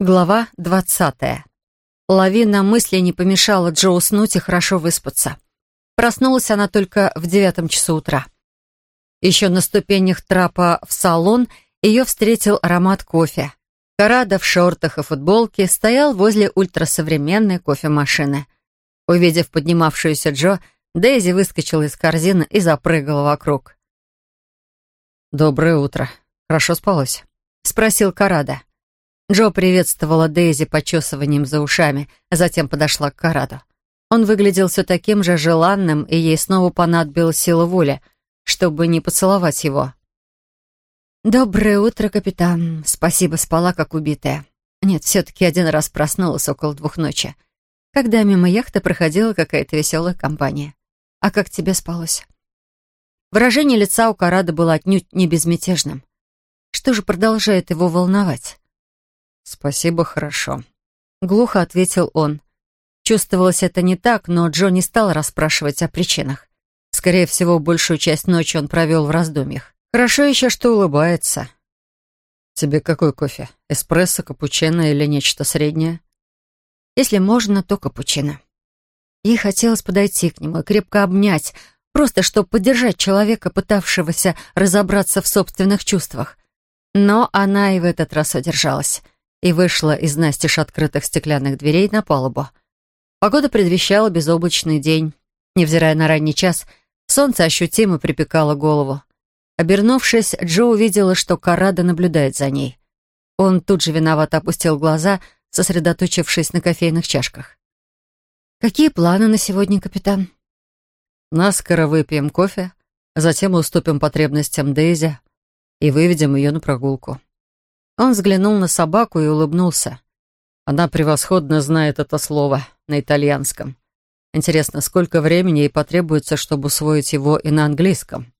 Глава двадцатая. Лавина мыслей не помешала Джо уснуть и хорошо выспаться. Проснулась она только в девятом часу утра. Еще на ступенях трапа в салон ее встретил аромат кофе. Карада в шортах и футболке стоял возле ультрасовременной кофемашины. Увидев поднимавшуюся Джо, Дейзи выскочила из корзины и запрыгала вокруг. «Доброе утро. Хорошо спалось?» — спросил Карада. Джо приветствовала Дейзи почесыванием за ушами, а затем подошла к Караду. Он выглядел все таким же желанным, и ей снова понадобилась сила воли, чтобы не поцеловать его. «Доброе утро, капитан. Спасибо, спала как убитая. Нет, все-таки один раз проснулась около двух ночи, когда мимо яхты проходила какая-то веселая компания. А как тебе спалось?» Выражение лица у Карада было отнюдь не безмятежным. Что же продолжает его волновать? «Спасибо, хорошо», — глухо ответил он. Чувствовалось это не так, но Джо не стал расспрашивать о причинах. Скорее всего, большую часть ночи он провел в раздумьях. Хорошо еще, что улыбается. «Тебе какой кофе? Эспрессо, капучино или нечто среднее?» «Если можно, то капучино». Ей хотелось подойти к нему и крепко обнять, просто чтобы поддержать человека, пытавшегося разобраться в собственных чувствах. Но она и в этот раз удержалась и вышла из настежь открытых стеклянных дверей на палубу. Погода предвещала безоблачный день. Невзирая на ранний час, солнце ощутимо припекало голову. Обернувшись, Джо увидела, что Карада наблюдает за ней. Он тут же виновато опустил глаза, сосредоточившись на кофейных чашках. «Какие планы на сегодня, капитан?» «Наскоро выпьем кофе, затем уступим потребностям Дейзи и выведем ее на прогулку. Он взглянул на собаку и улыбнулся. Она превосходно знает это слово на итальянском. Интересно, сколько времени ей потребуется, чтобы усвоить его и на английском?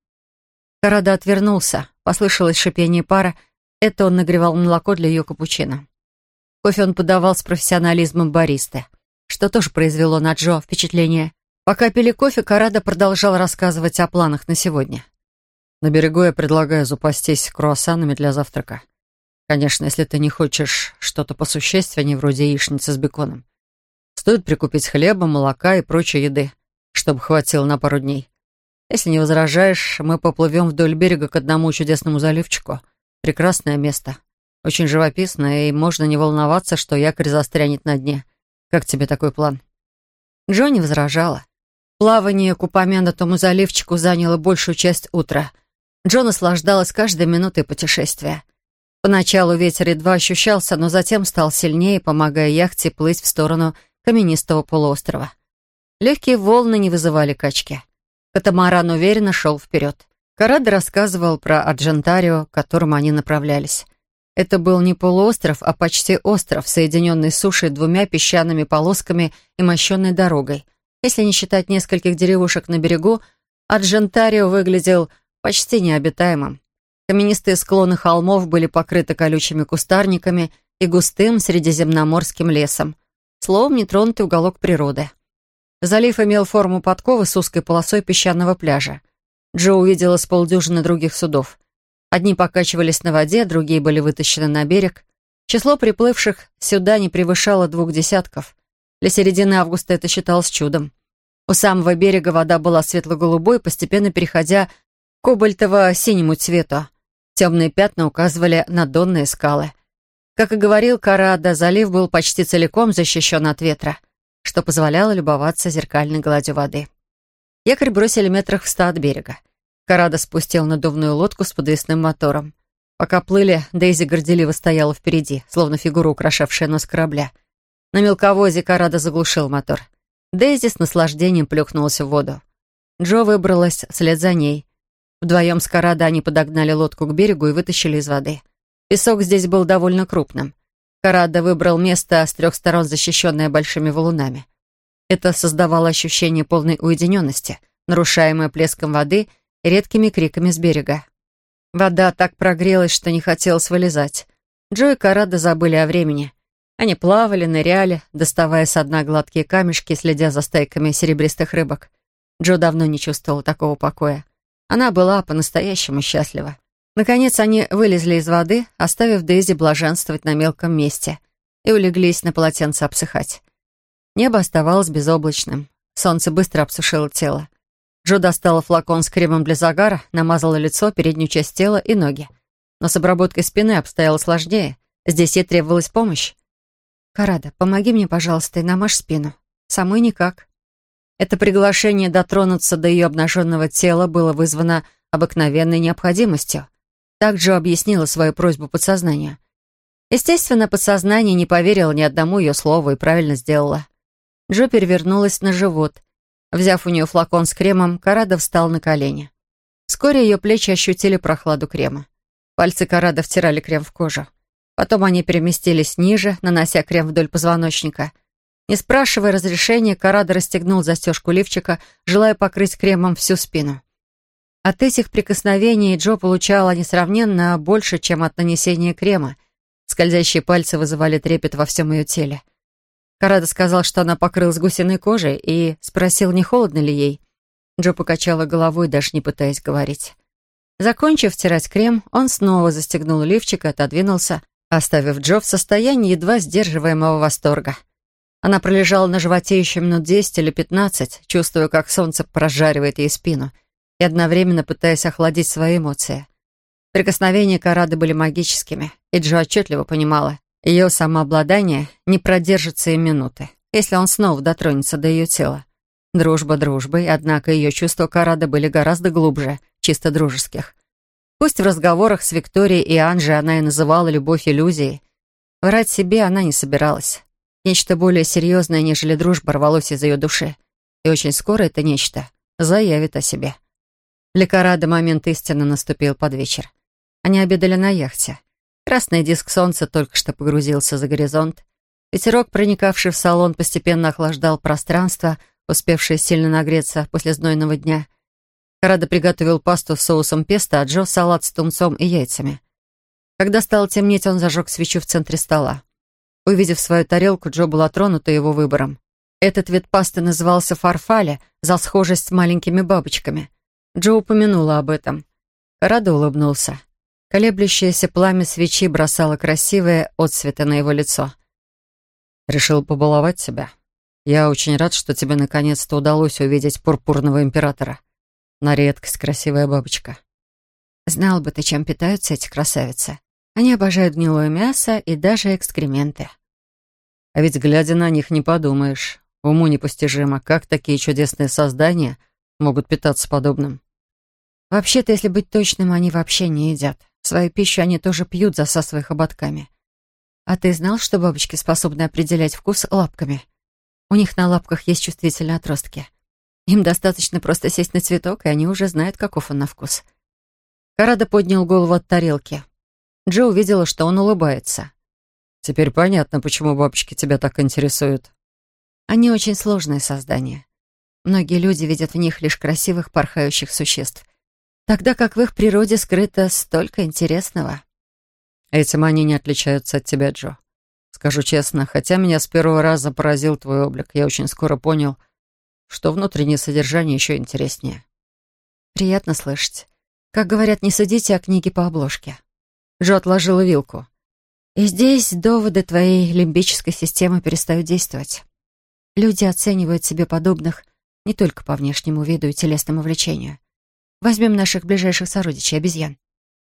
Карада отвернулся. Послышалось шипение пара. Это он нагревал молоко для ее капучино. Кофе он подавал с профессионализмом баристы, что тоже произвело на Джо впечатление. Пока пили кофе, Карада продолжал рассказывать о планах на сегодня. «На берегу я предлагаю запастись круассанами для завтрака. Конечно, если ты не хочешь что-то посущественнее, вроде яичницы с беконом. Стоит прикупить хлеба, молока и прочей еды, чтобы хватило на пару дней. Если не возражаешь, мы поплывем вдоль берега к одному чудесному заливчику. Прекрасное место. Очень живописное, и можно не волноваться, что якорь застрянет на дне. Как тебе такой план?» Джонни возражала. Плавание к упомянутому заливчику заняло большую часть утра. Джо наслаждалась каждой минутой путешествия. Поначалу ветер едва ощущался, но затем стал сильнее, помогая яхте плыть в сторону каменистого полуострова. Легкие волны не вызывали качки. Катамаран уверенно шел вперед. Карада рассказывал про Арджентарио, к которому они направлялись. Это был не полуостров, а почти остров, соединенный с сушей двумя песчаными полосками и мощенной дорогой. Если не считать нескольких деревушек на берегу, Арджентарио выглядел почти необитаемым. Каменистые склоны холмов были покрыты колючими кустарниками и густым средиземноморским лесом. Словом, нетронутый уголок природы. Залив имел форму подковы с узкой полосой песчаного пляжа. Джо увидела с полдюжины других судов. Одни покачивались на воде, другие были вытащены на берег. Число приплывших сюда не превышало двух десятков. Для середины августа это считалось чудом. У самого берега вода была светло-голубой, постепенно переходя к кобальтово-синему цвету. Темные пятна указывали на донные скалы. Как и говорил Карада, залив был почти целиком защищен от ветра, что позволяло любоваться зеркальной гладью воды. Якорь бросили метрах в ста от берега. Карада спустил надувную лодку с подвесным мотором. Пока плыли, Дейзи горделиво стояла впереди, словно фигура, украшавшая нос корабля. На мелковозе Карада заглушил мотор. Дейзи с наслаждением плюхнулась в воду. Джо выбралась вслед за ней. Вдвоем с Карадо они подогнали лодку к берегу и вытащили из воды. Песок здесь был довольно крупным. Карадо выбрал место с трех сторон, защищенное большими валунами. Это создавало ощущение полной уединенности, нарушаемое плеском воды и редкими криками с берега. Вода так прогрелась, что не хотелось вылезать. Джо и Карадо забыли о времени. Они плавали, ныряли, доставая со дна гладкие камешки, следя за стайками серебристых рыбок. Джо давно не чувствовал такого покоя. Она была по-настоящему счастлива. Наконец они вылезли из воды, оставив Дейзи блаженствовать на мелком месте, и улеглись на полотенце обсыхать. Небо оставалось безоблачным. Солнце быстро обсушило тело. Джо достала флакон с кремом для загара, намазала лицо, переднюю часть тела и ноги. Но с обработкой спины обстояло сложнее. Здесь ей требовалась помощь. «Карада, помоги мне, пожалуйста, и намажь спину. Самой никак». Это приглашение дотронуться до ее обнаженного тела было вызвано обыкновенной необходимостью. Так Джо объяснила свою просьбу подсознанию. Естественно, подсознание не поверило ни одному ее слову и правильно сделала. Джо перевернулась на живот. Взяв у нее флакон с кремом, Карада встал на колени. Вскоре ее плечи ощутили прохладу крема. Пальцы Карада втирали крем в кожу. Потом они переместились ниже, нанося крем вдоль позвоночника. Не спрашивая разрешения, Карада расстегнул застежку лифчика, желая покрыть кремом всю спину. От этих прикосновений Джо получала несравненно больше, чем от нанесения крема. Скользящие пальцы вызывали трепет во всем ее теле. Карада сказал, что она покрылась гусиной кожей, и спросил, не холодно ли ей. Джо покачала головой, даже не пытаясь говорить. Закончив втирать крем, он снова застегнул лифчик и отодвинулся, оставив Джо в состоянии едва сдерживаемого восторга. Она пролежала на животе еще минут десять или пятнадцать, чувствуя, как солнце прожаривает ей спину — и одновременно пытаясь охладить свои эмоции. Прикосновения Карады были магическими, и Джо отчетливо понимала, ее самообладание не продержится и минуты, если он снова дотронется до ее тела. Дружба дружбой, однако ее чувства Карады были гораздо глубже, чисто дружеских. Пусть в разговорах с Викторией и Анжей она и называла любовь иллюзией, врать себе она не собиралась. Нечто более серьезное, нежели дружба, рвалось из ее души. И очень скоро это нечто заявит о себе. Для Карада момент истины наступил под вечер. Они обедали на яхте. Красный диск солнца только что погрузился за горизонт. Ветерок, проникавший в салон, постепенно охлаждал пространство, успевшее сильно нагреться после знойного дня. Карада приготовил пасту с соусом песто, а Джо — салат с тунцом и яйцами. Когда стало темнеть, он зажег свечу в центре стола. Увидев свою тарелку, Джо была тронута его выбором. Этот вид пасты назывался фарфале за схожесть с маленькими бабочками. Джо упомянула об этом. Радо улыбнулся. Колеблющееся пламя свечи бросало красивые отцветы на его лицо. «Решил побаловать тебя. Я очень рад, что тебе наконец-то удалось увидеть пурпурного императора. На редкость красивая бабочка». «Знал бы ты, чем питаются эти красавицы. Они обожают гнилое мясо и даже экскременты». «А ведь, глядя на них, не подумаешь. Уму непостижимо, как такие чудесные создания могут питаться подобным. Вообще-то, если быть точным, они вообще не едят. Свою пищу они тоже пьют, засасывая хоботками. А ты знал, что бабочки способны определять вкус лапками? У них на лапках есть чувствительные отростки. Им достаточно просто сесть на цветок, и они уже знают, каков он на вкус. Карада поднял голову от тарелки. Джо увидела, что он улыбается. «Теперь понятно, почему бабочки тебя так интересуют». Они очень сложные создания. Многие люди видят в них лишь красивых порхающих существ, тогда как в их природе скрыто столько интересного. Этим они не отличаются от тебя, Джо. Скажу честно, хотя меня с первого раза поразил твой облик, я очень скоро понял, что внутреннее содержание еще интереснее. Приятно слышать. Как говорят, не судите о книге по обложке. Джо отложила вилку. И здесь доводы твоей лимбической системы перестают действовать. Люди оценивают себе подобных не только по внешнему виду и телесному влечению. Возьмем наших ближайших сородичей, обезьян.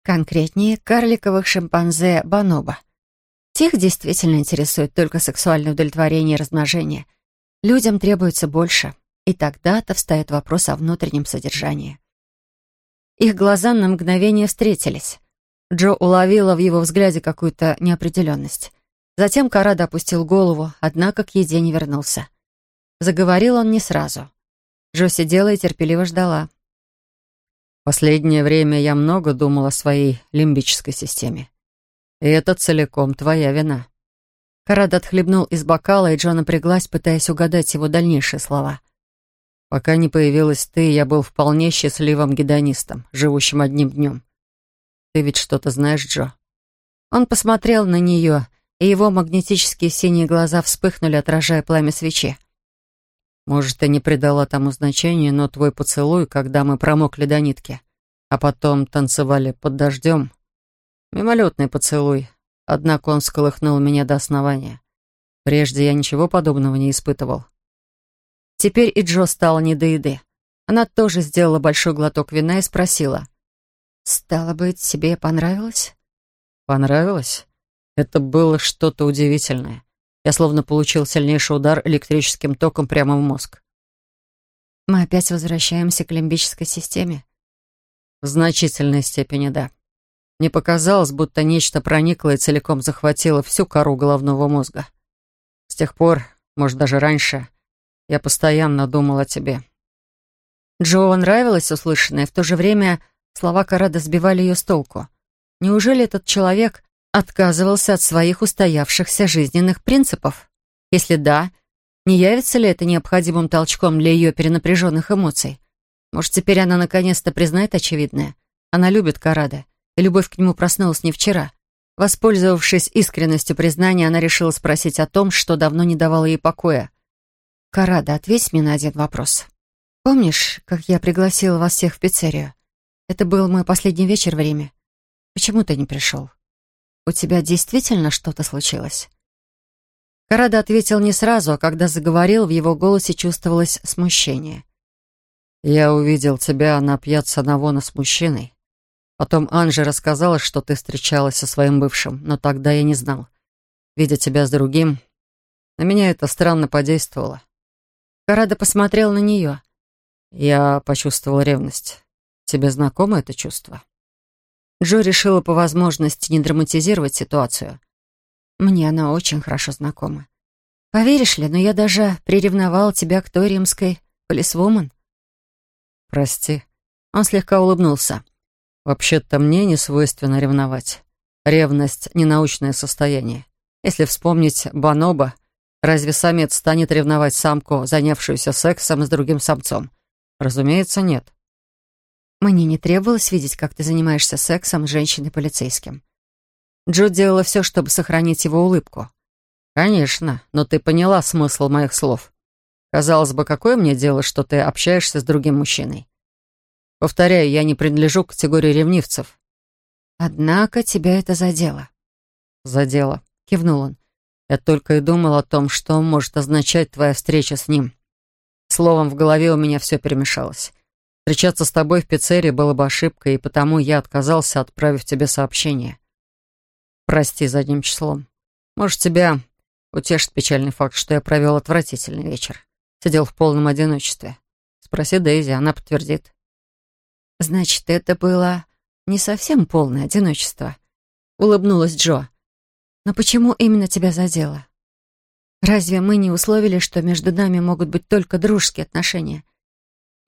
Конкретнее, карликовых шимпанзе бонобо. Тех действительно интересует только сексуальное удовлетворение и размножение. Людям требуется больше, и тогда-то встает вопрос о внутреннем содержании. Их глаза на мгновение встретились. Джо уловила в его взгляде какую-то неопределенность. Затем Карада опустил голову, однако к еде не вернулся. Заговорил он не сразу. Джо сидела и терпеливо ждала. Последнее время я много думал о своей лимбической системе. И это целиком твоя вина. Карад отхлебнул из бокала, и Джо напряглась, пытаясь угадать его дальнейшие слова. Пока не появилась ты, я был вполне счастливым гедонистом, живущим одним днем. Ты ведь что-то знаешь, Джо? Он посмотрел на нее, и его магнетические синие глаза вспыхнули, отражая пламя свечи. Может, ты не придала тому значения, но твой поцелуй, когда мы промокли до нитки, а потом танцевали под дождем, мимолетный поцелуй, однако он сколыхнул меня до основания. Прежде я ничего подобного не испытывал. Теперь и Джо стала не до еды. Она тоже сделала большой глоток вина и спросила. «Стало быть, тебе понравилось?» «Понравилось? Это было что-то удивительное. Я словно получил сильнейший удар электрическим током прямо в мозг. Мы опять возвращаемся к лимбической системе? В значительной степени, да. Мне показалось, будто нечто проникло и целиком захватило всю кору головного мозга. С тех пор, может, даже раньше, я постоянно думал о тебе. Джо нравилось услышанное, в то же время слова Карада сбивали ее с толку. Неужели этот человек отказывался от своих устоявшихся жизненных принципов? Если да, не явится ли это необходимым толчком для ее перенапряженных эмоций? Может, теперь она наконец-то признает очевидное? Она любит Карада, и любовь к нему проснулась не вчера. Воспользовавшись искренностью признания, она решила спросить о том, что давно не давало ей покоя. «Карада, ответь мне на один вопрос. Помнишь, как я пригласила вас всех в пиццерию? Это был мой последний вечер в Риме. Почему ты не пришел?» «У тебя действительно что-то случилось?» Карада ответил не сразу, а когда заговорил, в его голосе чувствовалось смущение. «Я увидел тебя на пьяцца Навона с мужчиной. Потом Анжи рассказала, что ты встречалась со своим бывшим, но тогда я не знал. Видя тебя с другим, на меня это странно подействовало». Карада посмотрел на нее. «Я почувствовал ревность. Тебе знакомо это чувство?» Джо решила по возможности не драматизировать ситуацию. Мне она очень хорошо знакома. Поверишь ли, но я даже приревновала тебя к той римской полисвумен. Прости. Он слегка улыбнулся. Вообще-то мне не свойственно ревновать. Ревность — ненаучное состояние. Если вспомнить Баноба, разве самец станет ревновать самку, занявшуюся сексом с другим самцом? Разумеется, нет. Мне не требовалось видеть, как ты занимаешься сексом с женщиной-полицейским. Джо делала все, чтобы сохранить его улыбку. «Конечно, но ты поняла смысл моих слов. Казалось бы, какое мне дело, что ты общаешься с другим мужчиной? Повторяю, я не принадлежу к категории ревнивцев». «Однако тебя это задело». «Задело», — кивнул он. «Я только и думал о том, что может означать твоя встреча с ним. Словом, в голове у меня все перемешалось. Встречаться с тобой в пиццерии было бы ошибкой, и потому я отказался, отправив тебе сообщение. Прости задним числом. Может, тебя утешит печальный факт, что я провел отвратительный вечер. Сидел в полном одиночестве. Спроси Дейзи, она подтвердит. Значит, это было не совсем полное одиночество. Улыбнулась Джо. Но почему именно тебя задело? Разве мы не условили, что между нами могут быть только дружеские отношения?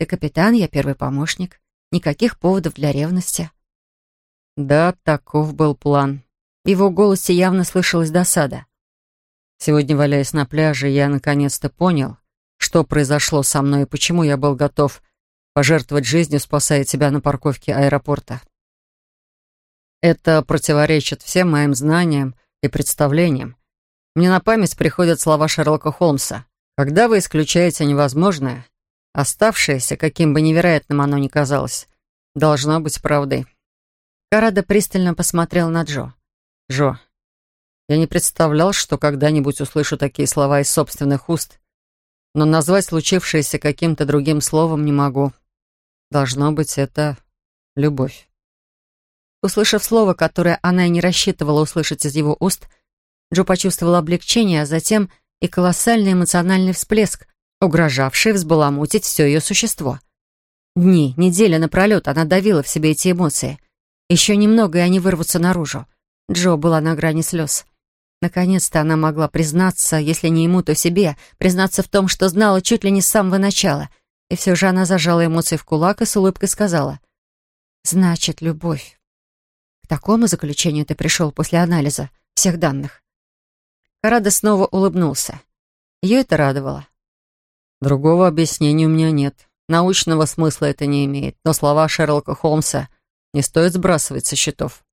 Ты капитан, я первый помощник. Никаких поводов для ревности. Да, таков был план. В его голосе явно слышалась досада. Сегодня, валяясь на пляже, я наконец-то понял, что произошло со мной и почему я был готов пожертвовать жизнью, спасая тебя на парковке аэропорта. Это противоречит всем моим знаниям и представлениям. Мне на память приходят слова Шерлока Холмса. «Когда вы исключаете невозможное, Оставшееся, каким бы невероятным оно ни казалось, должно быть правдой. Карада пристально посмотрел на Джо. «Джо, я не представлял, что когда-нибудь услышу такие слова из собственных уст, но назвать случившееся каким-то другим словом не могу. Должно быть, это любовь». Услышав слово, которое она и не рассчитывала услышать из его уст, Джо почувствовала облегчение, а затем и колоссальный эмоциональный всплеск, угрожавший взбаламутить все ее существо. Дни, недели напролет она давила в себе эти эмоции. Еще немного, и они вырвутся наружу. Джо была на грани слез. Наконец-то она могла признаться, если не ему, то себе, признаться в том, что знала чуть ли не с самого начала. И все же она зажала эмоции в кулак и с улыбкой сказала. «Значит, любовь. К такому заключению ты пришел после анализа всех данных». Карада снова улыбнулся. Ее это радовало. Другого объяснения у меня нет. Научного смысла это не имеет, но слова Шерлока Холмса не стоит сбрасывать со счетов.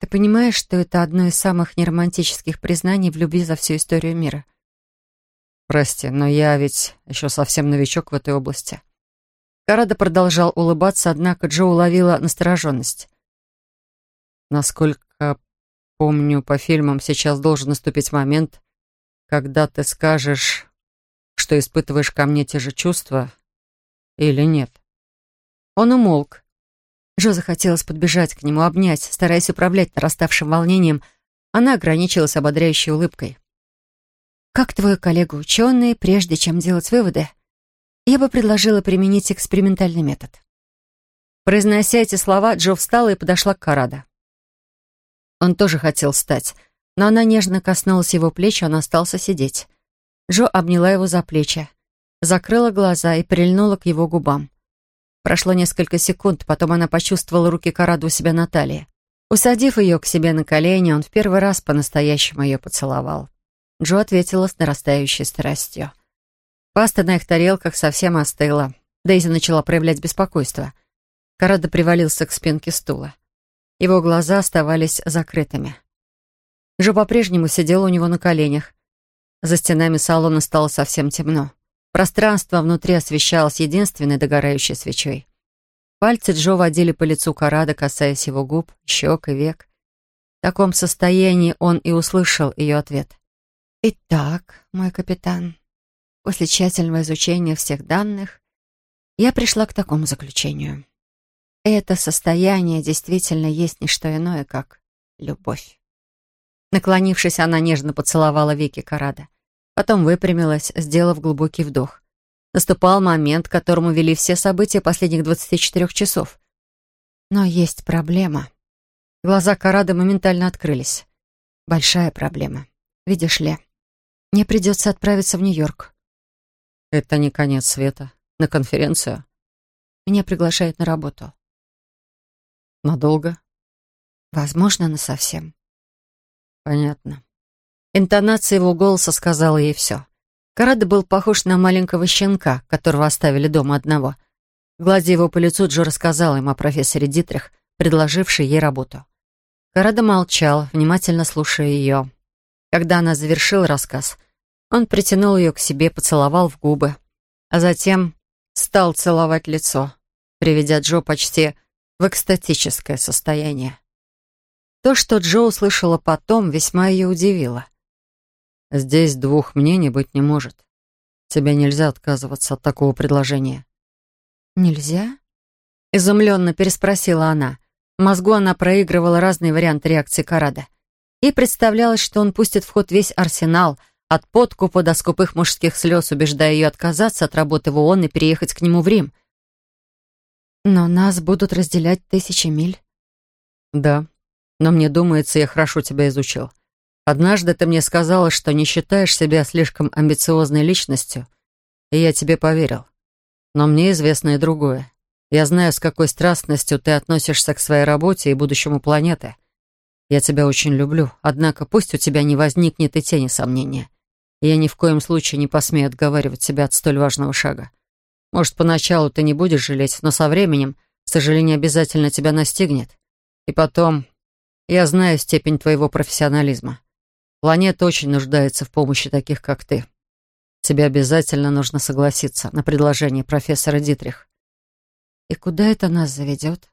Ты понимаешь, что это одно из самых неромантических признаний в любви за всю историю мира? Прости, но я ведь еще совсем новичок в этой области. Карада продолжал улыбаться, однако Джо уловила настороженность. Насколько помню по фильмам, сейчас должен наступить момент, когда ты скажешь, что испытываешь ко мне те же чувства или нет. Он умолк. Джо захотелось подбежать к нему, обнять, стараясь управлять нараставшим волнением. Она ограничилась ободряющей улыбкой. «Как твой коллега-ученый, прежде чем делать выводы, я бы предложила применить экспериментальный метод». Произнося эти слова, Джо встала и подошла к Карадо. Он тоже хотел встать, но она нежно коснулась его плеч, он остался сидеть. Джо обняла его за плечи, закрыла глаза и прильнула к его губам. Прошло несколько секунд, потом она почувствовала руки Караду у себя на талии. Усадив ее к себе на колени, он в первый раз по-настоящему ее поцеловал. Джо ответила с нарастающей страстью. Паста на их тарелках совсем остыла. Дейзи начала проявлять беспокойство. Карадо привалился к спинке стула. Его глаза оставались закрытыми. Джо по-прежнему сидела у него на коленях. За стенами салона стало совсем темно. Пространство внутри освещалось единственной догорающей свечой. Пальцы Джо водили по лицу Карада, касаясь его губ, щек и век. В таком состоянии он и услышал ее ответ. «Итак, мой капитан, после тщательного изучения всех данных, я пришла к такому заключению. Это состояние действительно есть не что иное, как любовь». Наклонившись, она нежно поцеловала веки Карада. Потом выпрямилась, сделав глубокий вдох. Наступал момент, к которому вели все события последних 24 часов. Но есть проблема. Глаза Карада моментально открылись. Большая проблема. Видишь ли, мне придется отправиться в Нью-Йорк. Это не конец света. На конференцию? Меня приглашают на работу. Надолго? Возможно, насовсем. Понятно. Интонация его голоса сказала ей все. Карада был похож на маленького щенка, которого оставили дома одного. Гладя его по лицу, Джо рассказала им о профессоре Дитрих, предложившей ей работу. Карада молчал, внимательно слушая ее. Когда она завершила рассказ, он притянул ее к себе, поцеловал в губы, а затем стал целовать лицо, приведя Джо почти в экстатическое состояние. То, что Джо услышала потом, весьма ее удивило — Здесь двух мнений быть не может. Тебе нельзя отказываться от такого предложения. Нельзя? Изумленно переспросила она. В мозгу она проигрывала разные варианты реакции Карада. Ей представлялось, что он пустит в ход весь арсенал, от подкупа до скупых мужских слез, убеждая ее отказаться от работы в ООН и переехать к нему в Рим. «Но нас будут разделять тысячи миль». «Да, но мне думается, я хорошо тебя изучил. Однажды ты мне сказала, что не считаешь себя слишком амбициозной личностью, и я тебе поверил. Но мне известно и другое. Я знаю, с какой страстностью ты относишься к своей работе и будущему планеты. Я тебя очень люблю, однако пусть у тебя не возникнет и тени сомнения. Я ни в коем случае не посмею отговаривать тебя от столь важного шага. Может, поначалу ты не будешь жалеть, но со временем сожаление обязательно тебя настигнет. И потом, я знаю степень твоего профессионализма. Планета очень нуждается в помощи таких, как ты. Тебе обязательно нужно согласиться на предложение профессора Дитрих. И куда это нас заведет?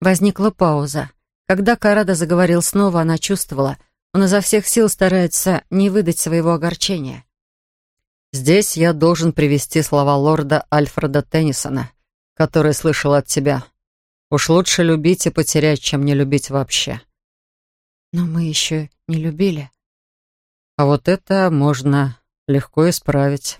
Возникла пауза. Когда Карада заговорил снова, она чувствовала, он изо всех сил старается не выдать своего огорчения. «Здесь я должен привести слова лорда Альфреда Теннисона, который слышал от тебя. Уж лучше любить и потерять, чем не любить вообще». Но мы еще не любили. А вот это можно легко исправить.